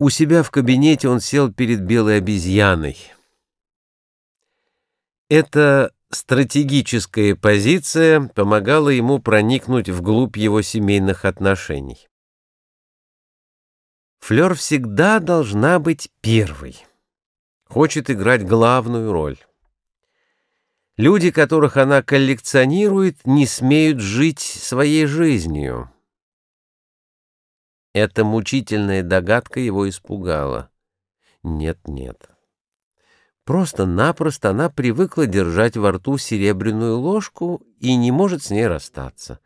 У себя в кабинете он сел перед белой обезьяной. Эта стратегическая позиция помогала ему проникнуть вглубь его семейных отношений. Флёр всегда должна быть первой. Хочет играть главную роль. Люди, которых она коллекционирует, не смеют жить своей жизнью. Эта мучительная догадка его испугала. Нет-нет. Просто-напросто она привыкла держать во рту серебряную ложку и не может с ней расстаться.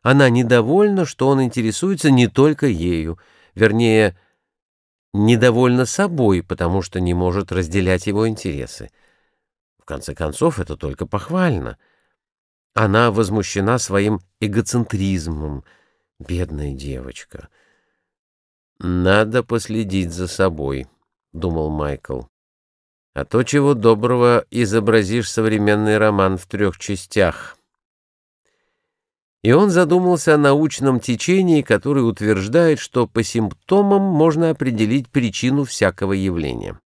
Она недовольна, что он интересуется не только ею, вернее, недовольна собой, потому что не может разделять его интересы. В конце концов, это только похвально. Она возмущена своим эгоцентризмом. Бедная девочка — «Надо последить за собой», — думал Майкл. «А то, чего доброго, изобразишь современный роман в трех частях». И он задумался о научном течении, которое утверждает, что по симптомам можно определить причину всякого явления.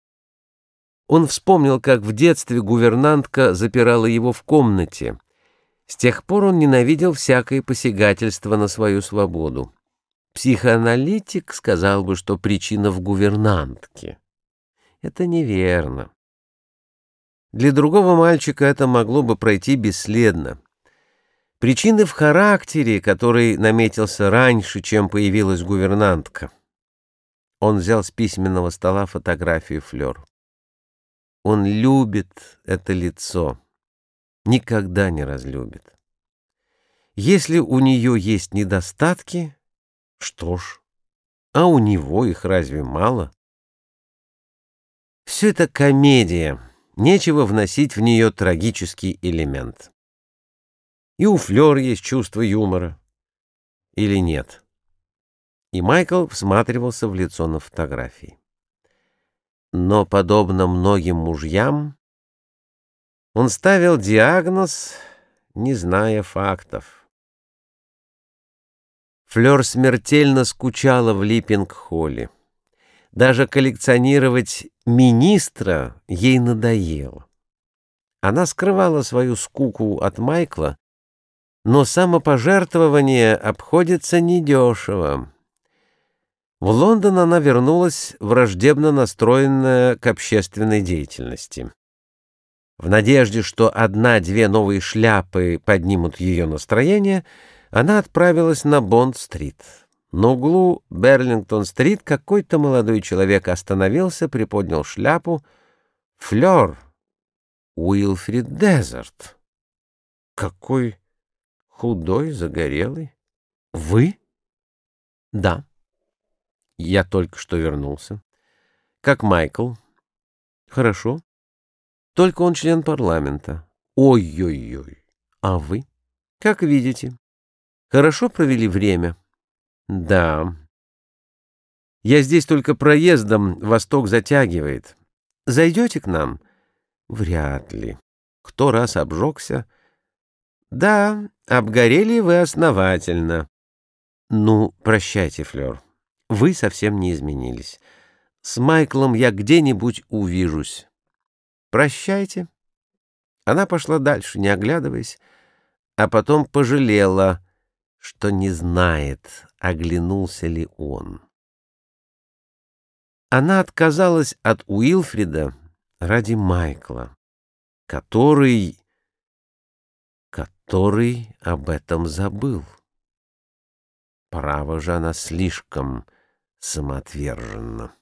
Он вспомнил, как в детстве гувернантка запирала его в комнате. С тех пор он ненавидел всякое посягательство на свою свободу. Психоаналитик сказал бы, что причина в гувернантке. Это неверно. Для другого мальчика это могло бы пройти бесследно. Причины в характере, который наметился раньше, чем появилась гувернантка. Он взял с письменного стола фотографию Флёр. Он любит это лицо, никогда не разлюбит. Если у нее есть недостатки, что ж, а у него их разве мало? Все это комедия, нечего вносить в нее трагический элемент. И у Флёр есть чувство юмора. Или нет? И Майкл всматривался в лицо на фотографии. Но, подобно многим мужьям, он ставил диагноз, не зная фактов. Флёр смертельно скучала в Липпинг-холле. Даже коллекционировать министра ей надоело. Она скрывала свою скуку от Майкла, но самопожертвование обходится недешево. В Лондон она вернулась враждебно настроенная к общественной деятельности. В надежде, что одна-две новые шляпы поднимут ее настроение — она отправилась на Бонд-стрит. На углу Берлингтон-стрит какой-то молодой человек остановился, приподнял шляпу. «Флёр! Уилфрид Дезерт!» «Какой худой, загорелый! Вы?» «Да. Я только что вернулся. Как Майкл?» «Хорошо. Только он член парламента. Ой-ой-ой. А вы?» «Как видите». Хорошо провели время? Да. Я здесь только проездом, восток затягивает. Зайдете к нам? Вряд ли. Кто раз обжегся? Да, обгорели вы основательно. Ну, прощайте, Флёр. Вы совсем не изменились. С Майклом я где-нибудь увижусь. Прощайте. Она пошла дальше, не оглядываясь, а потом пожалела — что не знает, оглянулся ли он. Она отказалась от Уилфрида ради Майкла, который... который об этом забыл. Право же она слишком самоотверженна.